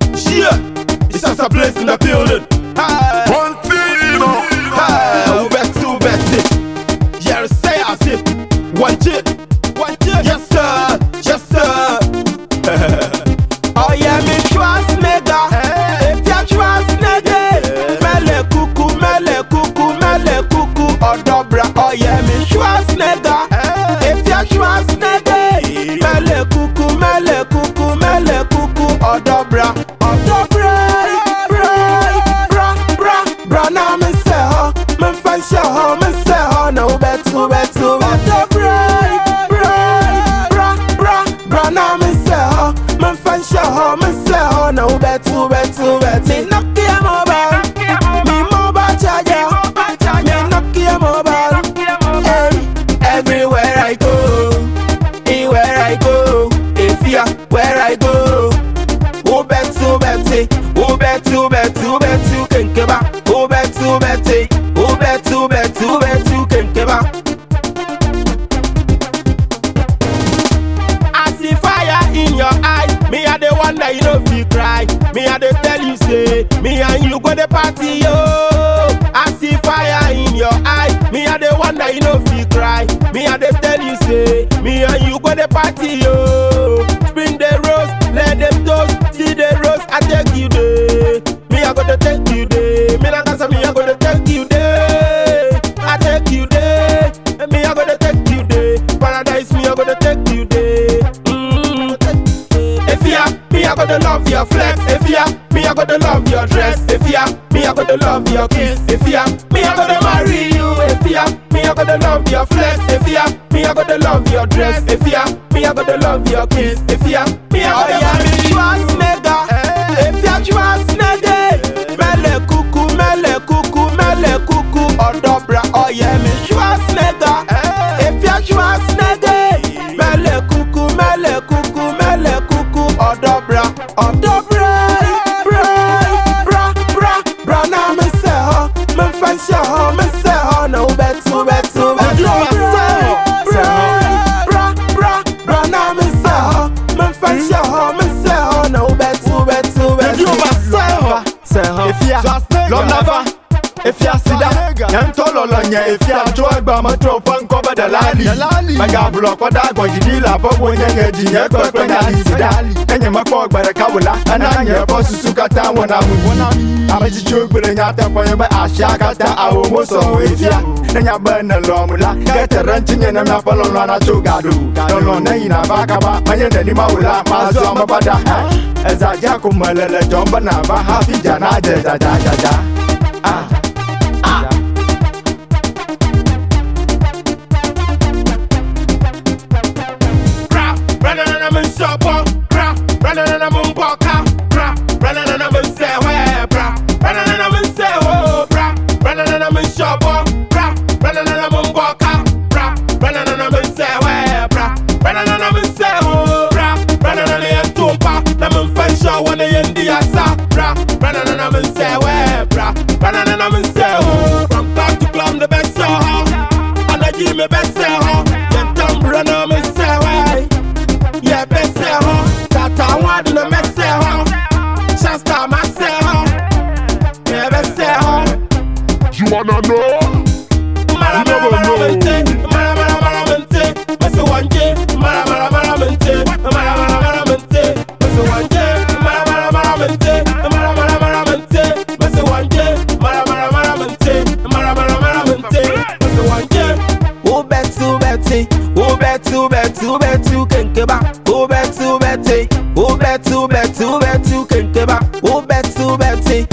Yeah, it's just a place in the building. Aye. One thing, you know. Aye. Who bet, who bet it? Yeah, say as it. One chip, one chip. Yes. to bed to bed to bright, bright, bra, bra, bra. Now me say ho, me find show ho, me say ho. Now bed to bed to bed. Me knock your mobile, me mobile charger, me knock your mobile. Hey, everywhere I go, anywhere I go, if ya where I go. Who bet to eh? bet, who bet to bet, who bet to think about, who bet to bet. Cry. Me a the tell you say, me and you go the party yo. Gotta love your flex. If ya, me I gotta love your dress. If ya, me I gotta love your kiss. If ya, me I gotta marry you. If ya, me I gotta love your flex. If ya, me I gotta love your dress. If ya, me I gotta love your kiss. If ya, me I gotta oh, marry Kwenye ifya mchwa ba matro panko ba dalali Dalali Maga bulo kwa da kwa jidila Popo nyenge jinye kwa kwenye isidali Kenye mako gbara kawula Ananye po susuka ta wanami Wanami Amejichuk bile nyata kwa nyumba ashaka ta awo moso ifya Nanya bana lomula Kete renchi nyene mna polon lwana chugadu Lolo neina baka ba Manyende ni maula mazo amabada Eza jaku malele jomba na ba Hafi jana jeja jaja jaja Ah Bra, bra na se wo. Bra, bra na na asa. Bra, bra na na se we. Bra, bra na na se wo. From to best me best se we. Best sell. Shasta her. Yeah, best her. You wanna know? kenteba obetu beti obetu beti obetu kenteba obetu beti